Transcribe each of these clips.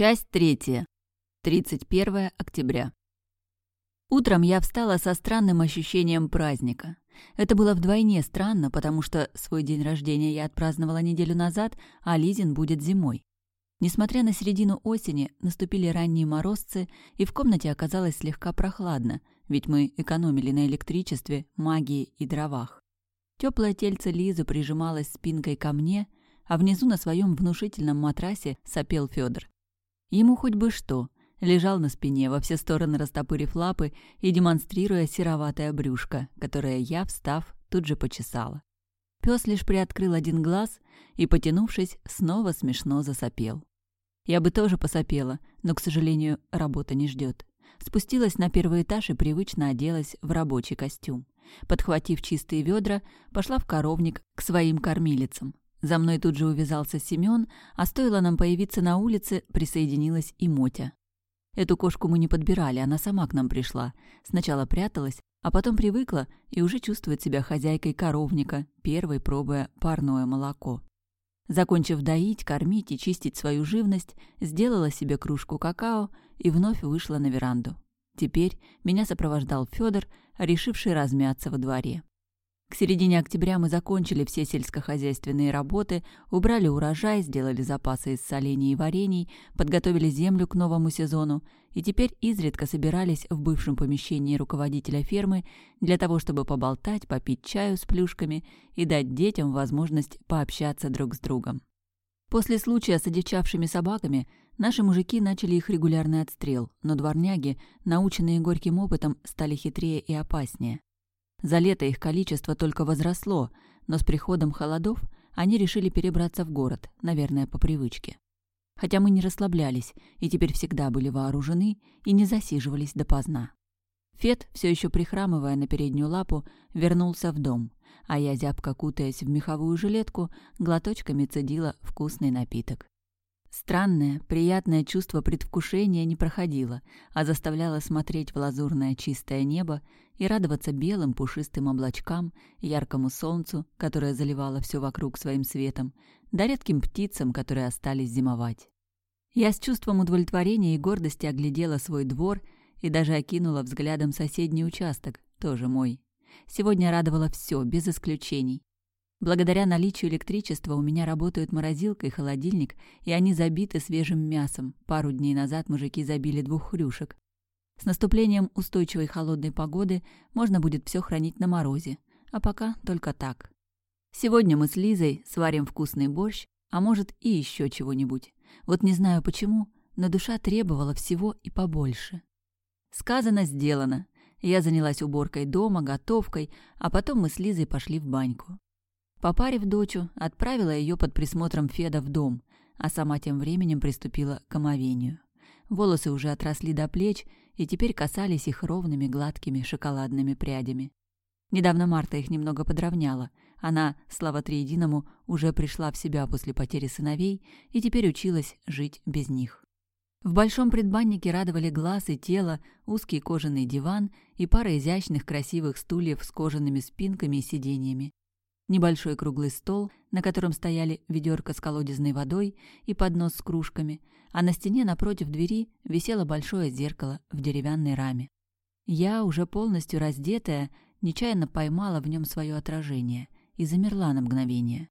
Часть третья. 31 октября. Утром я встала со странным ощущением праздника. Это было вдвойне странно, потому что свой день рождения я отпраздновала неделю назад, а Лизин будет зимой. Несмотря на середину осени, наступили ранние морозцы, и в комнате оказалось слегка прохладно, ведь мы экономили на электричестве, магии и дровах. Теплое тельце Лизы прижималось спинкой ко мне, а внизу на своем внушительном матрасе сопел Федор. Ему хоть бы что, лежал на спине, во все стороны растопырив лапы и демонстрируя сероватое брюшко, которое я, встав, тут же почесала. Пес лишь приоткрыл один глаз и, потянувшись, снова смешно засопел. Я бы тоже посопела, но, к сожалению, работа не ждет. Спустилась на первый этаж и привычно оделась в рабочий костюм. Подхватив чистые ведра, пошла в коровник к своим кормилицам. За мной тут же увязался Семён, а стоило нам появиться на улице, присоединилась и Мотя. Эту кошку мы не подбирали, она сама к нам пришла. Сначала пряталась, а потом привыкла и уже чувствует себя хозяйкой коровника, первой пробуя парное молоко. Закончив доить, кормить и чистить свою живность, сделала себе кружку какао и вновь вышла на веранду. Теперь меня сопровождал Федор, решивший размяться во дворе. К середине октября мы закончили все сельскохозяйственные работы, убрали урожай, сделали запасы из солений и варений, подготовили землю к новому сезону и теперь изредка собирались в бывшем помещении руководителя фермы для того, чтобы поболтать, попить чаю с плюшками и дать детям возможность пообщаться друг с другом. После случая с одичавшими собаками наши мужики начали их регулярный отстрел, но дворняги, наученные горьким опытом, стали хитрее и опаснее. За лето их количество только возросло, но с приходом холодов они решили перебраться в город, наверное, по привычке. Хотя мы не расслаблялись и теперь всегда были вооружены и не засиживались допоздна. Фет, все еще прихрамывая на переднюю лапу, вернулся в дом, а я, зябко кутаясь в меховую жилетку, глоточками цедила вкусный напиток. Странное, приятное чувство предвкушения не проходило, а заставляло смотреть в лазурное чистое небо и радоваться белым пушистым облачкам, яркому солнцу, которое заливало все вокруг своим светом, да редким птицам, которые остались зимовать. Я с чувством удовлетворения и гордости оглядела свой двор и даже окинула взглядом соседний участок, тоже мой. Сегодня радовало все, без исключений. Благодаря наличию электричества у меня работают морозилка и холодильник, и они забиты свежим мясом. Пару дней назад мужики забили двух хрюшек. С наступлением устойчивой холодной погоды можно будет все хранить на морозе, а пока только так. Сегодня мы с Лизой сварим вкусный борщ, а может и еще чего-нибудь. Вот не знаю почему, но душа требовала всего и побольше. Сказано, сделано. Я занялась уборкой дома, готовкой, а потом мы с Лизой пошли в баньку. Попарив дочу, отправила ее под присмотром Феда в дом, а сама тем временем приступила к омовению. Волосы уже отросли до плеч и теперь касались их ровными гладкими шоколадными прядями. Недавно Марта их немного подровняла. Она, слава триединому, уже пришла в себя после потери сыновей и теперь училась жить без них. В большом предбаннике радовали глаз и тело узкий кожаный диван и пара изящных красивых стульев с кожаными спинками и сиденьями небольшой круглый стол, на котором стояли ведерко с колодезной водой и поднос с кружками, а на стене напротив двери висело большое зеркало в деревянной раме. Я, уже полностью раздетая, нечаянно поймала в нем свое отражение и замерла на мгновение.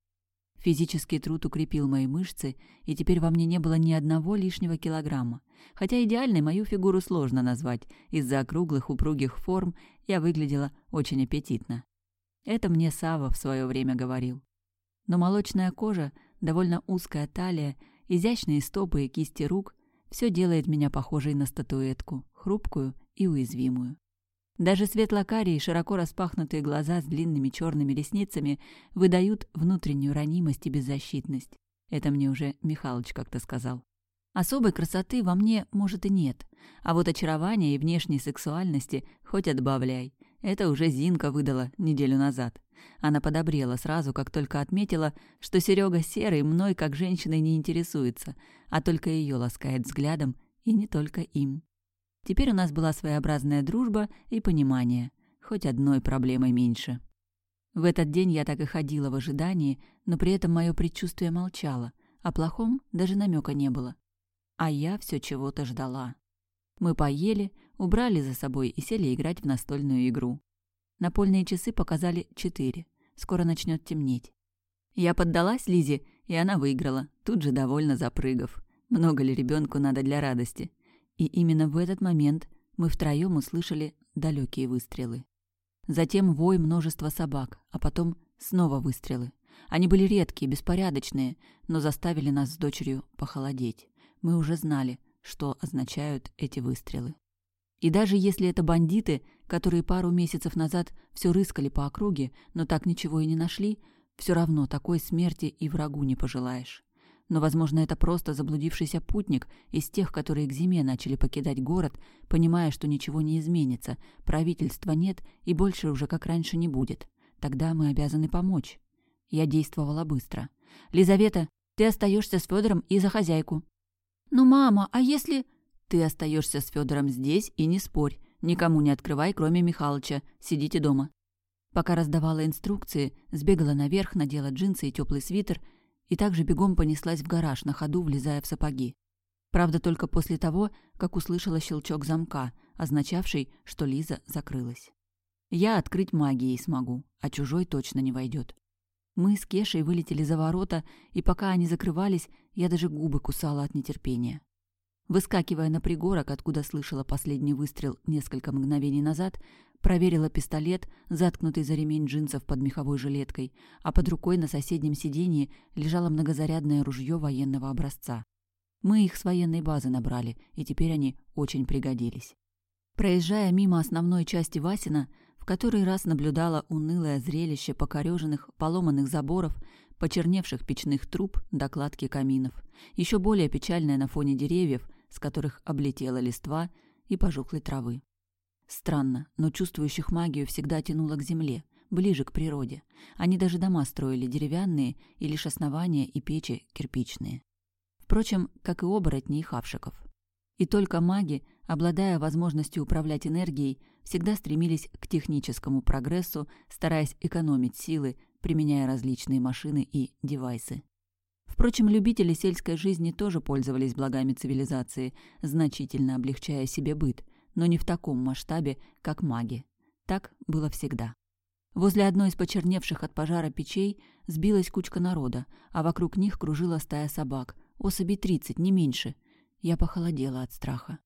Физический труд укрепил мои мышцы, и теперь во мне не было ни одного лишнего килограмма. Хотя идеальной мою фигуру сложно назвать, из-за округлых упругих форм я выглядела очень аппетитно. Это мне Сава в свое время говорил. Но молочная кожа, довольно узкая талия, изящные стопы и кисти рук — все делает меня похожей на статуэтку, хрупкую и уязвимую. Даже светло-карие широко распахнутые глаза с длинными черными ресницами выдают внутреннюю ранимость и беззащитность. Это мне уже Михалыч как-то сказал. Особой красоты во мне, может, и нет, а вот очарования и внешней сексуальности хоть отбавляй. Это уже Зинка выдала неделю назад. Она подобрела сразу, как только отметила, что Серега серый мной как женщиной не интересуется, а только ее ласкает взглядом, и не только им. Теперь у нас была своеобразная дружба и понимание, хоть одной проблемой меньше. В этот день я так и ходила в ожидании, но при этом мое предчувствие молчало, о плохом даже намека не было. А я все чего-то ждала. Мы поели, убрали за собой и сели играть в настольную игру. Напольные часы показали четыре. Скоро начнет темнеть. Я поддалась Лизе, и она выиграла, тут же довольно запрыгав. Много ли ребенку надо для радости? И именно в этот момент мы втроем услышали далекие выстрелы. Затем вой множества собак, а потом снова выстрелы. Они были редкие, беспорядочные, но заставили нас с дочерью похолодеть. Мы уже знали, что означают эти выстрелы. И даже если это бандиты, которые пару месяцев назад все рыскали по округе, но так ничего и не нашли, все равно такой смерти и врагу не пожелаешь. Но, возможно, это просто заблудившийся путник из тех, которые к зиме начали покидать город, понимая, что ничего не изменится, правительства нет и больше уже как раньше не будет. Тогда мы обязаны помочь. Я действовала быстро. «Лизавета, ты остаешься с Федором и за хозяйку». «Ну, мама, а если...» «Ты остаешься с Федором здесь и не спорь. Никому не открывай, кроме Михалыча. Сидите дома». Пока раздавала инструкции, сбегала наверх, надела джинсы и теплый свитер и также бегом понеслась в гараж, на ходу влезая в сапоги. Правда, только после того, как услышала щелчок замка, означавший, что Лиза закрылась. Я открыть магией смогу, а чужой точно не войдет. Мы с Кешей вылетели за ворота, и пока они закрывались, я даже губы кусала от нетерпения. Выскакивая на пригорок, откуда слышала последний выстрел несколько мгновений назад, проверила пистолет, заткнутый за ремень джинсов под меховой жилеткой, а под рукой на соседнем сиденье лежало многозарядное ружье военного образца. Мы их с военной базы набрали, и теперь они очень пригодились. Проезжая мимо основной части Васина, в который раз наблюдала унылое зрелище покореженных, поломанных заборов, почерневших печных труб, докладки каминов. Еще более печальное на фоне деревьев, с которых облетела листва и пожухлой травы. Странно, но чувствующих магию всегда тянуло к земле, ближе к природе. Они даже дома строили деревянные, и лишь основания и печи кирпичные. Впрочем, как и оборотни и хавшиков. И только маги, обладая возможностью управлять энергией, всегда стремились к техническому прогрессу, стараясь экономить силы, применяя различные машины и девайсы. Впрочем, любители сельской жизни тоже пользовались благами цивилизации, значительно облегчая себе быт, но не в таком масштабе, как маги. Так было всегда. Возле одной из почерневших от пожара печей сбилась кучка народа, а вокруг них кружила стая собак, особей тридцать, не меньше. Я похолодела от страха.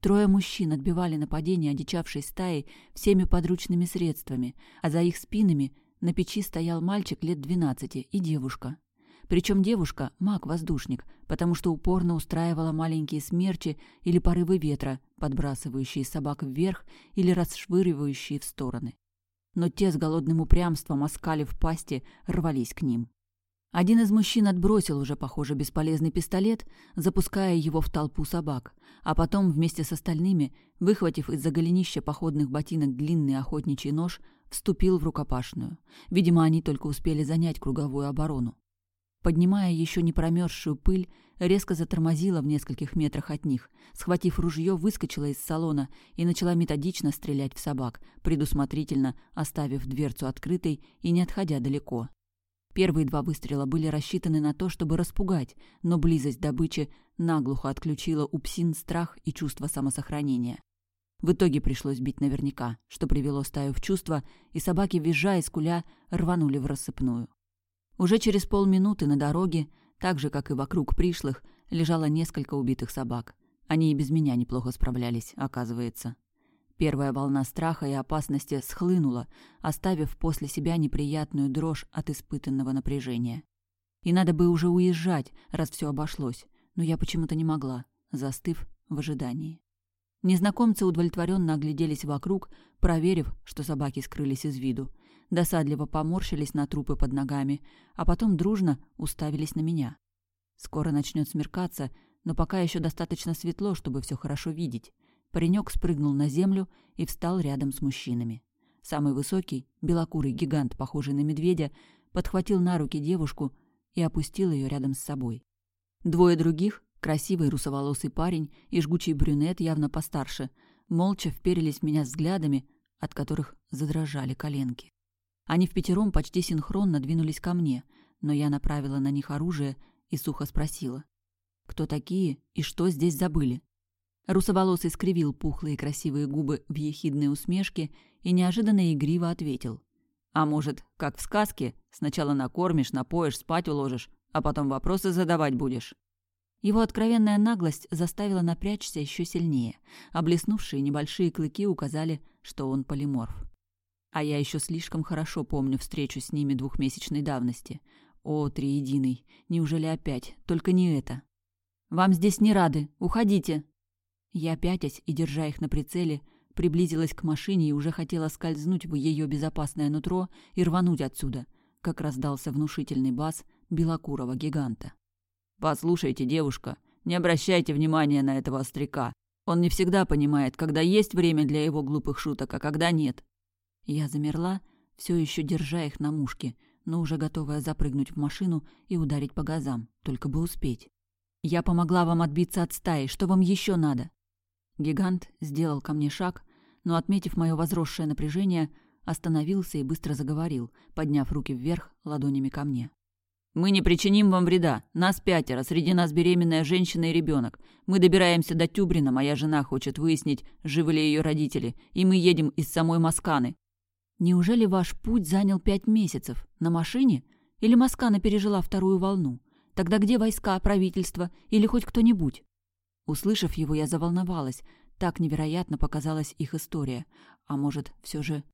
Трое мужчин отбивали нападение одичавшей стаи всеми подручными средствами, а за их спинами на печи стоял мальчик лет двенадцати и девушка, причем девушка – маг-воздушник, потому что упорно устраивала маленькие смерчи или порывы ветра, подбрасывающие собак вверх или расшвыривающие в стороны. Но те с голодным упрямством, оскалив пасти, рвались к ним. Один из мужчин отбросил уже, похоже, бесполезный пистолет, запуская его в толпу собак, а потом вместе с остальными, выхватив из-за голенища походных ботинок длинный охотничий нож, вступил в рукопашную. Видимо, они только успели занять круговую оборону. Поднимая еще не промерзшую пыль, резко затормозила в нескольких метрах от них. Схватив ружье, выскочила из салона и начала методично стрелять в собак, предусмотрительно оставив дверцу открытой и не отходя далеко. Первые два выстрела были рассчитаны на то, чтобы распугать, но близость добычи наглухо отключила у псин страх и чувство самосохранения. В итоге пришлось бить наверняка, что привело стаю в чувство, и собаки, визжа и скуля, рванули в рассыпную. Уже через полминуты на дороге, так же, как и вокруг пришлых, лежало несколько убитых собак. Они и без меня неплохо справлялись, оказывается. Первая волна страха и опасности схлынула, оставив после себя неприятную дрожь от испытанного напряжения. И надо бы уже уезжать, раз все обошлось, но я почему-то не могла, застыв в ожидании. Незнакомцы удовлетворенно огляделись вокруг, проверив, что собаки скрылись из виду, досадливо поморщились на трупы под ногами, а потом дружно уставились на меня. Скоро начнет смеркаться, но пока еще достаточно светло, чтобы все хорошо видеть. Паренек спрыгнул на землю и встал рядом с мужчинами. Самый высокий, белокурый гигант, похожий на медведя, подхватил на руки девушку и опустил ее рядом с собой. Двое других, красивый русоволосый парень и жгучий брюнет, явно постарше, молча вперились в меня взглядами, от которых задрожали коленки. Они в пятером почти синхронно двинулись ко мне, но я направила на них оружие и сухо спросила. Кто такие и что здесь забыли? Русоволосый скривил пухлые красивые губы в ехидной усмешке и неожиданно игриво ответил. «А может, как в сказке, сначала накормишь, напоишь, спать уложишь, а потом вопросы задавать будешь?» Его откровенная наглость заставила напрячься еще сильнее, а блеснувшие небольшие клыки указали, что он полиморф. А я еще слишком хорошо помню встречу с ними двухмесячной давности. О, триединый, неужели опять? Только не это. «Вам здесь не рады, уходите!» Я, пятясь и держа их на прицеле, приблизилась к машине и уже хотела скользнуть в ее безопасное нутро и рвануть отсюда, как раздался внушительный бас белокурого гиганта. «Послушайте, девушка, не обращайте внимания на этого остряка. Он не всегда понимает, когда есть время для его глупых шуток, а когда нет». Я замерла, все еще держа их на мушке, но уже готовая запрыгнуть в машину и ударить по газам, только бы успеть. «Я помогла вам отбиться от стаи, что вам еще надо?» Гигант сделал ко мне шаг, но, отметив мое возросшее напряжение, остановился и быстро заговорил, подняв руки вверх ладонями ко мне. «Мы не причиним вам вреда. Нас пятеро, среди нас беременная женщина и ребенок. Мы добираемся до Тюбрина, моя жена хочет выяснить, живы ли ее родители, и мы едем из самой Масканы». «Неужели ваш путь занял пять месяцев? На машине? Или Маскана пережила вторую волну? Тогда где войска, правительство или хоть кто-нибудь?» Услышав его, я заволновалась. Так невероятно показалась их история. А может, все же...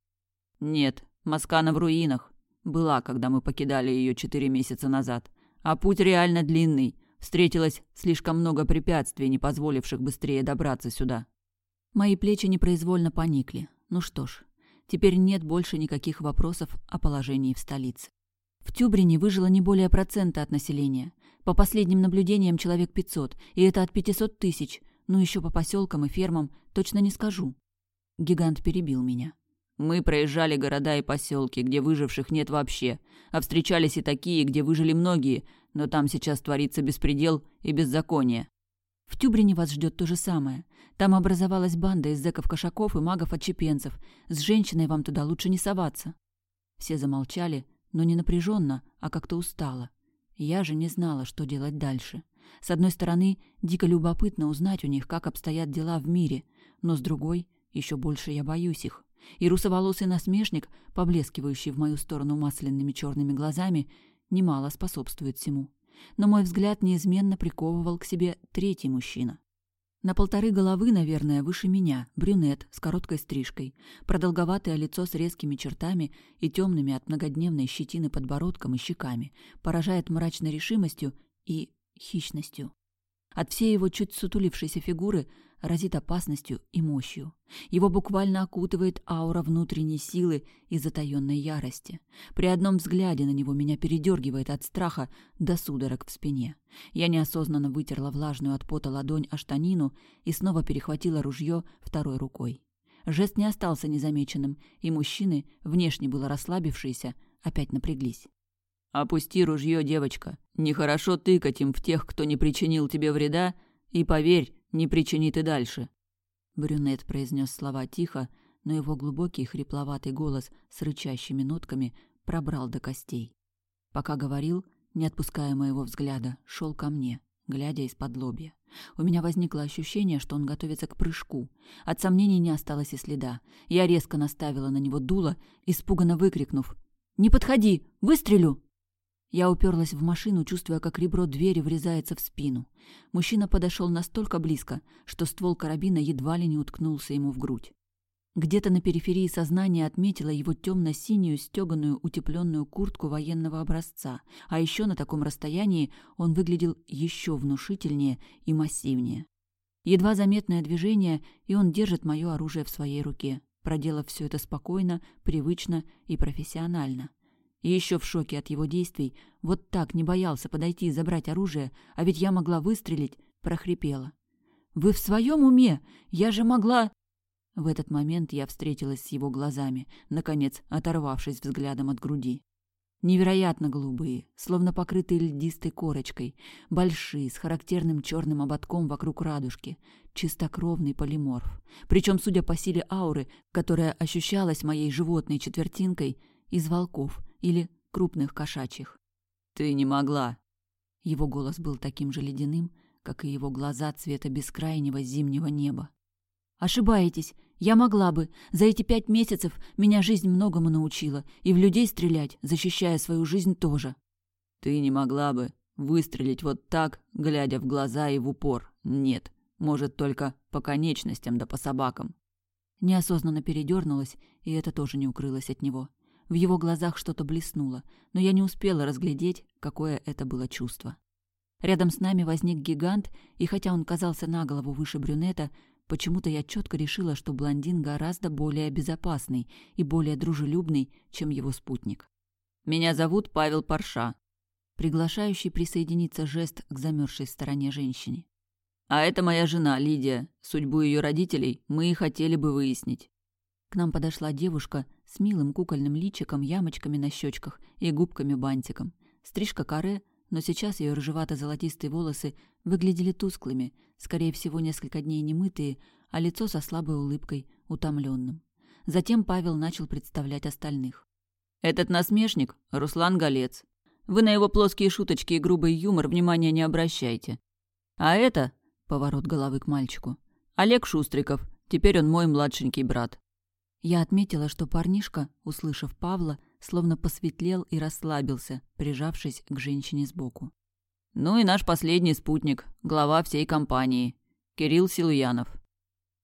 Нет, Маскана в руинах. Была, когда мы покидали ее четыре месяца назад. А путь реально длинный. Встретилось слишком много препятствий, не позволивших быстрее добраться сюда. Мои плечи непроизвольно поникли. Ну что ж, теперь нет больше никаких вопросов о положении в столице. В Тюбрине выжило не более процента от населения. По последним наблюдениям человек 500, и это от 500 тысяч. Ну еще по поселкам и фермам точно не скажу. Гигант перебил меня. Мы проезжали города и поселки, где выживших нет вообще, а встречались и такие, где выжили многие, но там сейчас творится беспредел и беззаконие. В Тюбрине вас ждет то же самое. Там образовалась банда из зэков-кошаков и магов-отчепенцев. С женщиной вам туда лучше не соваться. Все замолчали, но не напряженно, а как-то устало. Я же не знала, что делать дальше. С одной стороны, дико любопытно узнать у них, как обстоят дела в мире, но с другой, еще больше я боюсь их. И русоволосый насмешник, поблескивающий в мою сторону масляными черными глазами, немало способствует всему. Но мой взгляд неизменно приковывал к себе третий мужчина. На полторы головы, наверное, выше меня, брюнет с короткой стрижкой, продолговатое лицо с резкими чертами и темными от многодневной щетины подбородком и щеками, поражает мрачной решимостью и хищностью. От всей его чуть сутулившейся фигуры разит опасностью и мощью. Его буквально окутывает аура внутренней силы и затаённой ярости. При одном взгляде на него меня передергивает от страха до судорог в спине. Я неосознанно вытерла влажную от пота ладонь о штанину и снова перехватила ружье второй рукой. Жест не остался незамеченным, и мужчины, внешне было расслабившиеся, опять напряглись. «Опусти ружье, девочка. Нехорошо тыкать им в тех, кто не причинил тебе вреда, и, поверь, не причинит и дальше». Брюнет произнес слова тихо, но его глубокий хрипловатый голос с рычащими нотками пробрал до костей. Пока говорил, не отпуская моего взгляда, шел ко мне, глядя из-под лобья. У меня возникло ощущение, что он готовится к прыжку. От сомнений не осталось и следа. Я резко наставила на него дуло, испуганно выкрикнув «Не подходи! Выстрелю!» Я уперлась в машину, чувствуя, как ребро двери врезается в спину. Мужчина подошел настолько близко, что ствол карабина едва ли не уткнулся ему в грудь. Где-то на периферии сознания отметила его темно-синюю стеганую утепленную куртку военного образца, а еще на таком расстоянии он выглядел еще внушительнее и массивнее. Едва заметное движение, и он держит мое оружие в своей руке, проделав все это спокойно, привычно и профессионально. И еще в шоке от его действий, вот так не боялся подойти и забрать оружие, а ведь я могла выстрелить, прохрипела. «Вы в своем уме? Я же могла...» В этот момент я встретилась с его глазами, наконец оторвавшись взглядом от груди. Невероятно голубые, словно покрытые льдистой корочкой, большие, с характерным черным ободком вокруг радужки, чистокровный полиморф. Причем, судя по силе ауры, которая ощущалась моей животной четвертинкой, из волков, или крупных кошачьих. «Ты не могла!» Его голос был таким же ледяным, как и его глаза цвета бескрайнего зимнего неба. «Ошибаетесь. Я могла бы. За эти пять месяцев меня жизнь многому научила. И в людей стрелять, защищая свою жизнь, тоже». «Ты не могла бы выстрелить вот так, глядя в глаза и в упор. Нет. Может, только по конечностям да по собакам». Неосознанно передернулась, и это тоже не укрылось от него. В его глазах что-то блеснуло, но я не успела разглядеть, какое это было чувство. Рядом с нами возник гигант, и хотя он казался на голову выше брюнета, почему-то я четко решила, что блондин гораздо более безопасный и более дружелюбный, чем его спутник. «Меня зовут Павел Парша», приглашающий присоединиться жест к замерзшей стороне женщине. «А это моя жена, Лидия. Судьбу ее родителей мы и хотели бы выяснить». К нам подошла девушка с милым кукольным личиком, ямочками на щечках и губками-бантиком. Стрижка каре, но сейчас ее рыжевато-золотистые волосы выглядели тусклыми, скорее всего, несколько дней немытые, а лицо со слабой улыбкой, утомленным. Затем Павел начал представлять остальных. «Этот насмешник — Руслан Голец. Вы на его плоские шуточки и грубый юмор внимания не обращайте. А это...» — поворот головы к мальчику. «Олег Шустриков. Теперь он мой младшенький брат. Я отметила, что парнишка, услышав Павла, словно посветлел и расслабился, прижавшись к женщине сбоку. «Ну и наш последний спутник, глава всей компании, Кирилл Силуянов».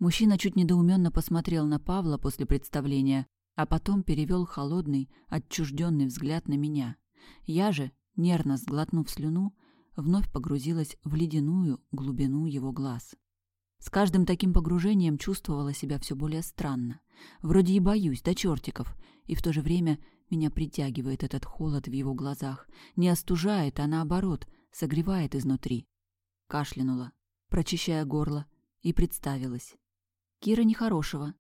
Мужчина чуть недоуменно посмотрел на Павла после представления, а потом перевел холодный, отчужденный взгляд на меня. Я же, нервно сглотнув слюну, вновь погрузилась в ледяную глубину его глаз. С каждым таким погружением чувствовала себя все более странно. Вроде и боюсь до чертиков, и в то же время меня притягивает этот холод в его глазах. Не остужает, а наоборот, согревает изнутри. Кашлянула, прочищая горло, и представилась. Кира нехорошего.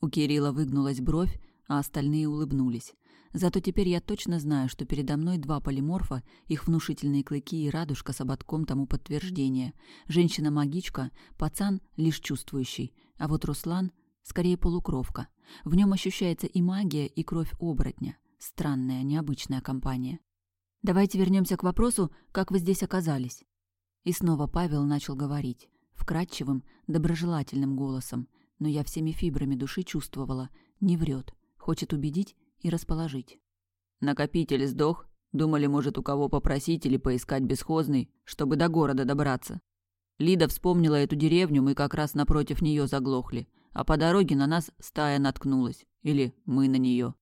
У Кирилла выгнулась бровь, а остальные улыбнулись. Зато теперь я точно знаю, что передо мной два полиморфа, их внушительные клыки и радужка с ободком тому подтверждение. Женщина-магичка, пацан лишь чувствующий, а вот Руслан скорее полукровка. В нем ощущается и магия, и кровь оборотня. Странная, необычная компания. Давайте вернемся к вопросу, как вы здесь оказались. И снова Павел начал говорить, вкрадчивым, доброжелательным голосом, но я всеми фибрами души чувствовала, не врет, хочет убедить и расположить. Накопитель сдох, думали, может, у кого попросить или поискать бесхозный, чтобы до города добраться. Лида вспомнила эту деревню, мы как раз напротив нее заглохли, а по дороге на нас стая наткнулась, или мы на нее.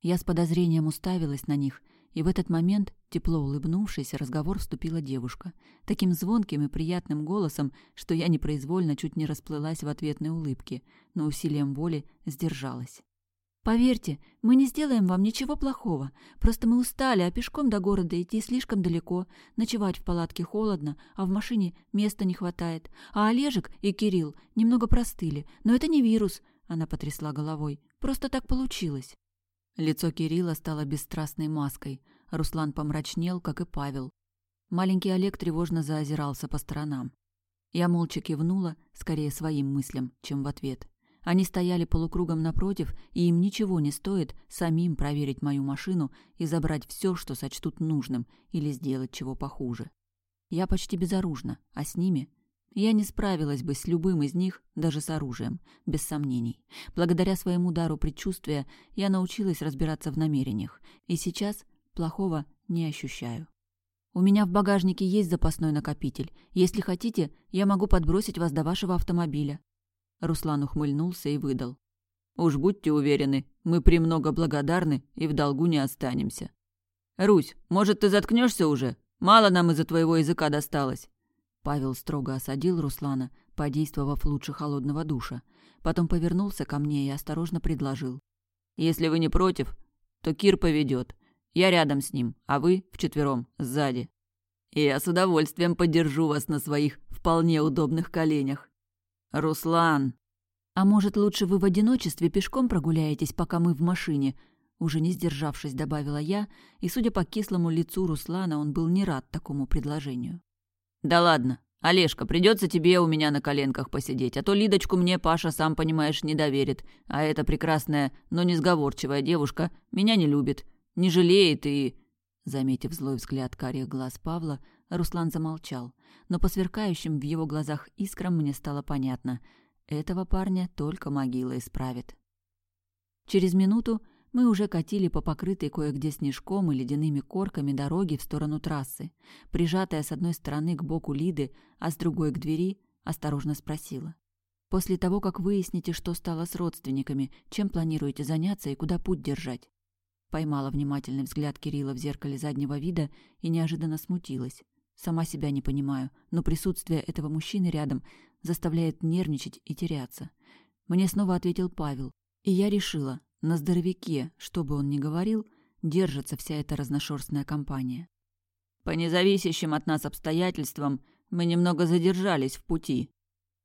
Я с подозрением уставилась на них, и в этот момент, тепло улыбнувшись, разговор вступила девушка, таким звонким и приятным голосом, что я непроизвольно чуть не расплылась в ответной улыбке, но усилием воли сдержалась. Поверьте, мы не сделаем вам ничего плохого. Просто мы устали, а пешком до города идти слишком далеко. Ночевать в палатке холодно, а в машине места не хватает. А Олежек и Кирилл немного простыли. Но это не вирус, она потрясла головой. Просто так получилось. Лицо Кирилла стало бесстрастной маской. Руслан помрачнел, как и Павел. Маленький Олег тревожно заозирался по сторонам. Я молча кивнула, скорее своим мыслям, чем в ответ. Они стояли полукругом напротив, и им ничего не стоит самим проверить мою машину и забрать все, что сочтут нужным, или сделать чего похуже. Я почти безоружна, а с ними я не справилась бы с любым из них, даже с оружием, без сомнений. Благодаря своему дару предчувствия я научилась разбираться в намерениях, и сейчас плохого не ощущаю. У меня в багажнике есть запасной накопитель. Если хотите, я могу подбросить вас до вашего автомобиля. Руслан ухмыльнулся и выдал. «Уж будьте уверены, мы премного благодарны и в долгу не останемся». «Русь, может, ты заткнешься уже? Мало нам из-за твоего языка досталось». Павел строго осадил Руслана, подействовав лучше холодного душа. Потом повернулся ко мне и осторожно предложил. «Если вы не против, то Кир поведет. Я рядом с ним, а вы вчетвером, сзади. Я с удовольствием поддержу вас на своих вполне удобных коленях. «Руслан!» «А может, лучше вы в одиночестве пешком прогуляетесь, пока мы в машине?» Уже не сдержавшись, добавила я, и, судя по кислому лицу Руслана, он был не рад такому предложению. «Да ладно, Олежка, придется тебе у меня на коленках посидеть, а то Лидочку мне Паша, сам понимаешь, не доверит, а эта прекрасная, но несговорчивая девушка меня не любит, не жалеет и...» Заметив злой взгляд карих глаз Павла, Руслан замолчал, но по сверкающим в его глазах искрам мне стало понятно. Этого парня только могила исправит. Через минуту мы уже катили по покрытой кое-где снежком и ледяными корками дороги в сторону трассы. Прижатая с одной стороны к боку Лиды, а с другой к двери, осторожно спросила. «После того, как выясните, что стало с родственниками, чем планируете заняться и куда путь держать?» Поймала внимательный взгляд Кирилла в зеркале заднего вида и неожиданно смутилась. Сама себя не понимаю, но присутствие этого мужчины рядом заставляет нервничать и теряться. Мне снова ответил Павел, и я решила, на здоровяке, что бы он ни говорил, держится вся эта разношерстная компания. По независящим от нас обстоятельствам мы немного задержались в пути.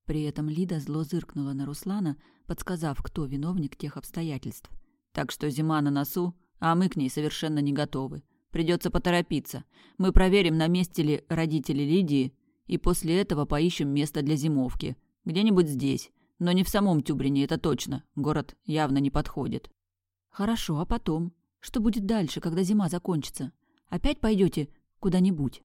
При этом Лида зло зыркнула на Руслана, подсказав, кто виновник тех обстоятельств. Так что зима на носу, а мы к ней совершенно не готовы. Придется поторопиться. Мы проверим, на месте ли родители Лидии, и после этого поищем место для зимовки. Где-нибудь здесь. Но не в самом Тюбрине, это точно. Город явно не подходит. Хорошо, а потом? Что будет дальше, когда зима закончится? Опять пойдете куда-нибудь?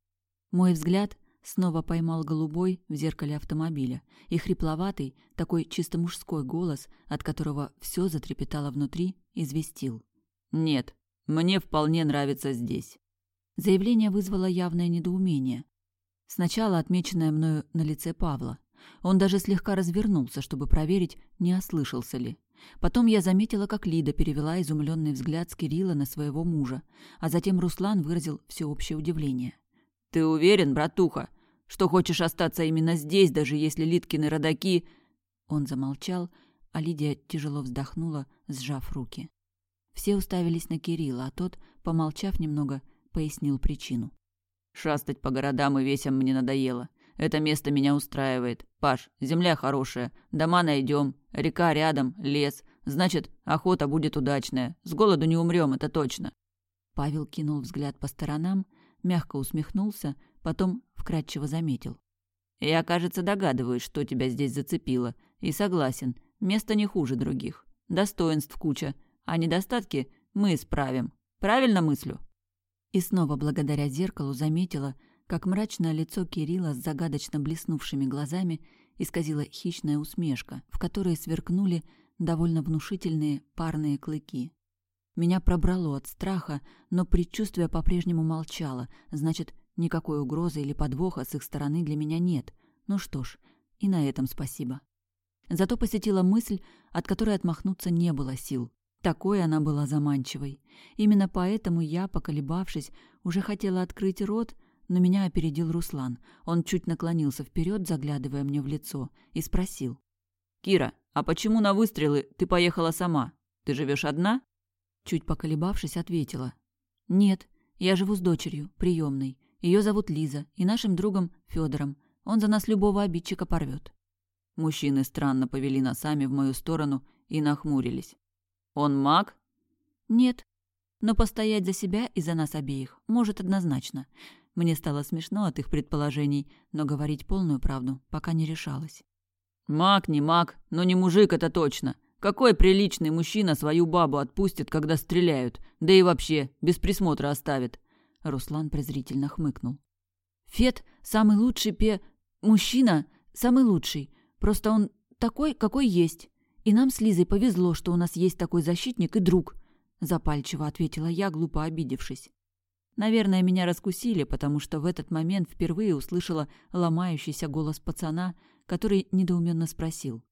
Мой взгляд снова поймал голубой в зеркале автомобиля и хрипловатый, такой чисто мужской голос, от которого все затрепетало внутри, известил. «Нет, мне вполне нравится здесь». Заявление вызвало явное недоумение. Сначала отмеченное мною на лице Павла, он даже слегка развернулся, чтобы проверить, не ослышался ли. Потом я заметила, как Лида перевела изумленный взгляд с Кирилла на своего мужа, а затем Руслан выразил всеобщее удивление. «Ты уверен, братуха, что хочешь остаться именно здесь, даже если Литкины родаки...» Он замолчал, а Лидия тяжело вздохнула, сжав руки. Все уставились на Кирилла, а тот, помолчав немного, пояснил причину. «Шастать по городам и весям мне надоело. Это место меня устраивает. Паш, земля хорошая, дома найдем, река рядом, лес. Значит, охота будет удачная. С голоду не умрем, это точно. Павел кинул взгляд по сторонам, мягко усмехнулся, потом вкратчиво заметил. «Я, кажется, догадываюсь, что тебя здесь зацепило. И согласен, место не хуже других. Достоинств куча, а недостатки мы исправим. Правильно мыслю?» И снова благодаря зеркалу заметила, как мрачное лицо Кирилла с загадочно блеснувшими глазами исказила хищная усмешка, в которой сверкнули довольно внушительные парные клыки. Меня пробрало от страха, но предчувствие по-прежнему молчало, значит, никакой угрозы или подвоха с их стороны для меня нет. Ну что ж, и на этом спасибо. Зато посетила мысль, от которой отмахнуться не было сил. Такой она была заманчивой. Именно поэтому я, поколебавшись, уже хотела открыть рот, но меня опередил Руслан. Он чуть наклонился вперед, заглядывая мне в лицо, и спросил. «Кира, а почему на выстрелы ты поехала сама? Ты живешь одна?» Чуть поколебавшись, ответила. «Нет, я живу с дочерью, приемной. Ее зовут Лиза, и нашим другом Федором. Он за нас любого обидчика порвет. Мужчины странно повели носами в мою сторону и нахмурились. «Он маг?» «Нет, но постоять за себя и за нас обеих может однозначно. Мне стало смешно от их предположений, но говорить полную правду пока не решалась. «Маг не маг, но не мужик это точно. Какой приличный мужчина свою бабу отпустит, когда стреляют? Да и вообще, без присмотра оставит?» Руслан презрительно хмыкнул. «Фет – самый лучший пе... Мужчина – самый лучший. Просто он такой, какой есть. И нам с Лизой повезло, что у нас есть такой защитник и друг», – запальчиво ответила я, глупо обидевшись. Наверное, меня раскусили, потому что в этот момент впервые услышала ломающийся голос пацана, который недоуменно спросил.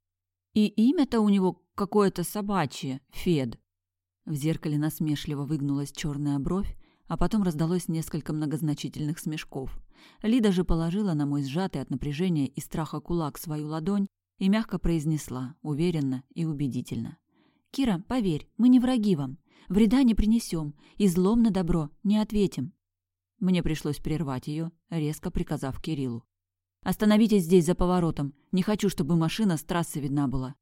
«И имя-то у него какое-то собачье, Фед». В зеркале насмешливо выгнулась черная бровь, а потом раздалось несколько многозначительных смешков. Лида же положила на мой сжатый от напряжения и страха кулак свою ладонь и мягко произнесла, уверенно и убедительно. «Кира, поверь, мы не враги вам. Вреда не принесем и злом на добро не ответим. Мне пришлось прервать ее, резко приказав Кириллу. «Остановитесь здесь за поворотом. Не хочу, чтобы машина с трассы видна была».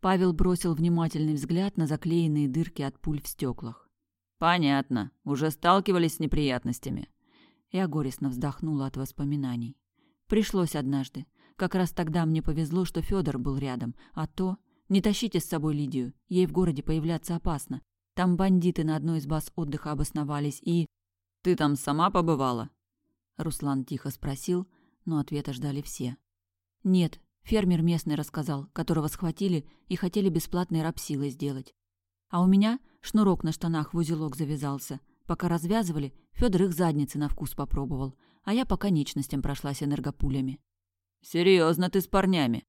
Павел бросил внимательный взгляд на заклеенные дырки от пуль в стеклах. «Понятно. Уже сталкивались с неприятностями». Я горестно вздохнула от воспоминаний. Пришлось однажды. Как раз тогда мне повезло, что Федор был рядом, а то... Не тащите с собой Лидию, ей в городе появляться опасно. Там бандиты на одной из баз отдыха обосновались и... Ты там сама побывала? Руслан тихо спросил, но ответа ждали все. «Нет, фермер местный рассказал, которого схватили и хотели бесплатной рабсилой сделать. А у меня шнурок на штанах в узелок завязался. Пока развязывали, Федор их задницы на вкус попробовал, а я по конечностям прошлась энергопулями. Серьезно ты с парнями?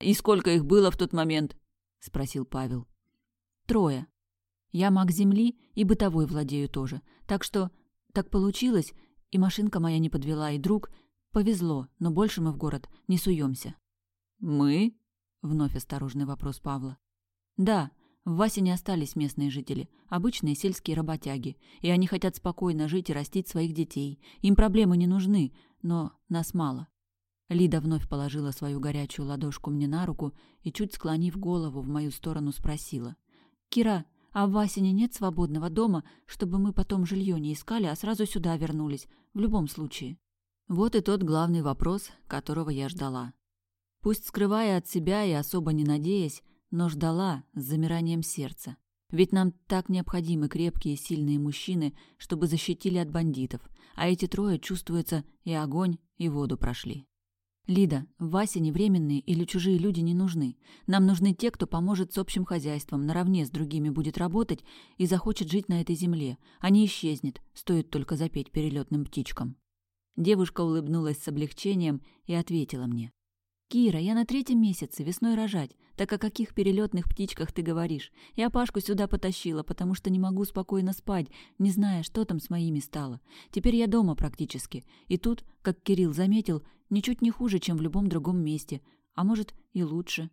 И сколько их было в тот момент?» — спросил Павел. «Трое. Я маг земли и бытовой владею тоже. Так что так получилось, и машинка моя не подвела, и друг... Повезло, но больше мы в город не суемся. «Мы?» — вновь осторожный вопрос Павла. «Да, в Васе не остались местные жители, обычные сельские работяги, и они хотят спокойно жить и растить своих детей. Им проблемы не нужны, но нас мало». Лида вновь положила свою горячую ладошку мне на руку и, чуть склонив голову в мою сторону, спросила. «Кира, а в Васине нет свободного дома, чтобы мы потом жилье не искали, а сразу сюда вернулись, в любом случае?» Вот и тот главный вопрос, которого я ждала. Пусть скрывая от себя и особо не надеясь, но ждала с замиранием сердца. Ведь нам так необходимы крепкие и сильные мужчины, чтобы защитили от бандитов, а эти трое, чувствуется, и огонь, и воду прошли. «Лида, Васе не временные или чужие люди не нужны. Нам нужны те, кто поможет с общим хозяйством, наравне с другими будет работать и захочет жить на этой земле, а не исчезнет, стоит только запеть перелетным птичкам». Девушка улыбнулась с облегчением и ответила мне. «Кира, я на третьем месяце, весной рожать. Так о каких перелетных птичках ты говоришь? Я Пашку сюда потащила, потому что не могу спокойно спать, не зная, что там с моими стало. Теперь я дома практически. И тут, как Кирилл заметил, ничуть не хуже, чем в любом другом месте. А может, и лучше».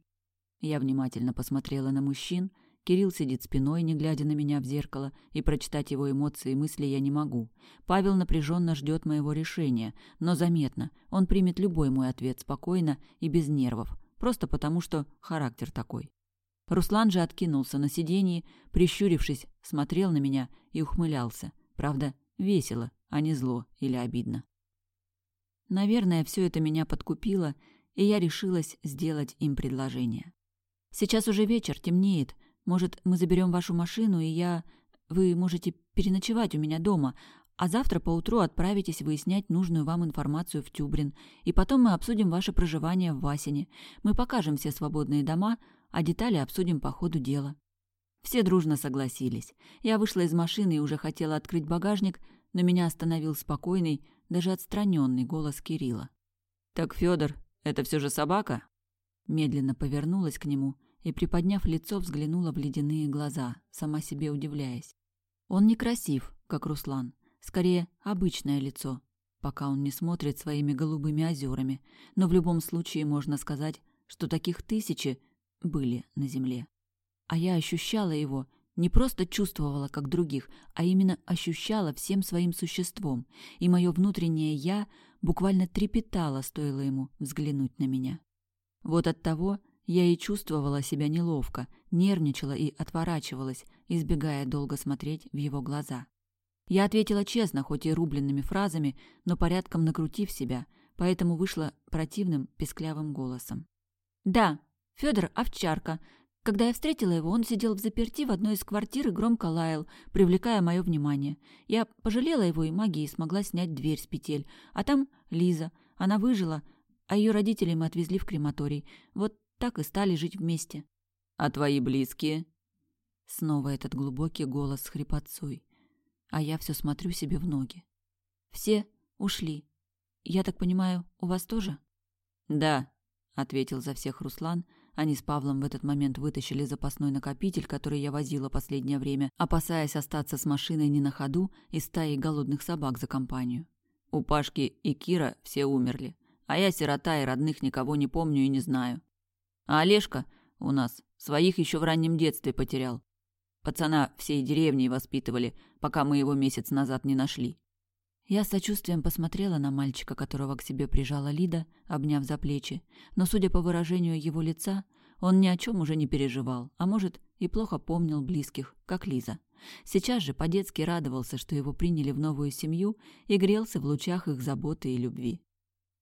Я внимательно посмотрела на мужчин, Кирилл сидит спиной, не глядя на меня в зеркало, и прочитать его эмоции и мысли я не могу. Павел напряженно ждет моего решения, но заметно, он примет любой мой ответ спокойно и без нервов, просто потому что характер такой. Руслан же откинулся на сиденье, прищурившись, смотрел на меня и ухмылялся. Правда, весело, а не зло или обидно. Наверное, все это меня подкупило, и я решилась сделать им предложение. Сейчас уже вечер, темнеет, может, мы заберем вашу машину, и я... Вы можете переночевать у меня дома, а завтра поутру отправитесь выяснять нужную вам информацию в Тюбрин, и потом мы обсудим ваше проживание в Васине. Мы покажем все свободные дома, а детали обсудим по ходу дела». Все дружно согласились. Я вышла из машины и уже хотела открыть багажник, но меня остановил спокойный, даже отстраненный голос Кирилла. «Так, Федор, это все же собака?» Медленно повернулась к нему и, приподняв лицо, взглянула в ледяные глаза, сама себе удивляясь. Он некрасив, как Руслан, скорее обычное лицо, пока он не смотрит своими голубыми озерами, но в любом случае можно сказать, что таких тысячи были на земле. А я ощущала его, не просто чувствовала, как других, а именно ощущала всем своим существом, и мое внутреннее «я» буквально трепетало, стоило ему взглянуть на меня. Вот от того я и чувствовала себя неловко, нервничала и отворачивалась, избегая долго смотреть в его глаза. Я ответила честно, хоть и рубленными фразами, но порядком накрутив себя, поэтому вышла противным песклявым голосом. «Да, Федор овчарка. Когда я встретила его, он сидел в заперти в одной из квартир и громко лаял, привлекая мое внимание. Я пожалела его и магией смогла снять дверь с петель. А там Лиза. Она выжила, а ее родителей мы отвезли в крематорий. Вот так и стали жить вместе. А твои близкие? Снова этот глубокий голос с хрипотцой. А я все смотрю себе в ноги. Все ушли. Я так понимаю, у вас тоже? Да, ответил за всех Руслан. Они с Павлом в этот момент вытащили запасной накопитель, который я возила последнее время, опасаясь остаться с машиной не на ходу и стаей голодных собак за компанию. У Пашки и Кира все умерли, а я сирота и родных никого не помню и не знаю. А Олежка у нас своих еще в раннем детстве потерял. Пацана всей деревней воспитывали, пока мы его месяц назад не нашли. Я с сочувствием посмотрела на мальчика, которого к себе прижала Лида, обняв за плечи, но, судя по выражению его лица, он ни о чем уже не переживал, а может, и плохо помнил близких, как Лиза. Сейчас же по-детски радовался, что его приняли в новую семью и грелся в лучах их заботы и любви.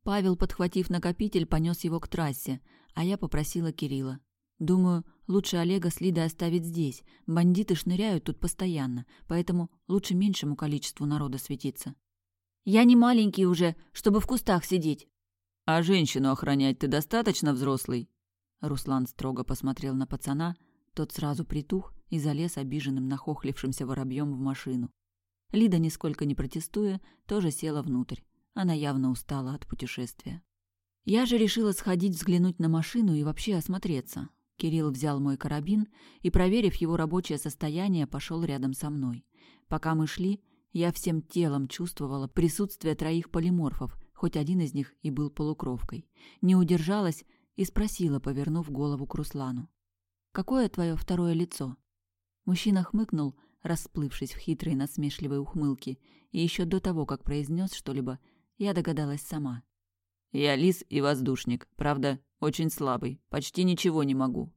Павел, подхватив накопитель, понес его к трассе, а я попросила Кирилла. Думаю, лучше Олега с Лидой оставить здесь. Бандиты шныряют тут постоянно, поэтому лучше меньшему количеству народа светиться. Я не маленький уже, чтобы в кустах сидеть. А женщину охранять ты достаточно взрослый? Руслан строго посмотрел на пацана, тот сразу притух и залез обиженным нахохлившимся воробьем в машину. Лида, нисколько не протестуя, тоже села внутрь. Она явно устала от путешествия. Я же решила сходить взглянуть на машину и вообще осмотреться. Кирилл взял мой карабин и, проверив его рабочее состояние, пошел рядом со мной. Пока мы шли, я всем телом чувствовала присутствие троих полиморфов, хоть один из них и был полукровкой. Не удержалась и спросила, повернув голову к Руслану. «Какое твое второе лицо?» Мужчина хмыкнул, расплывшись в хитрой насмешливой ухмылке, и еще до того, как произнес что-либо, я догадалась сама. «Я лис и воздушник, правда, очень слабый, почти ничего не могу».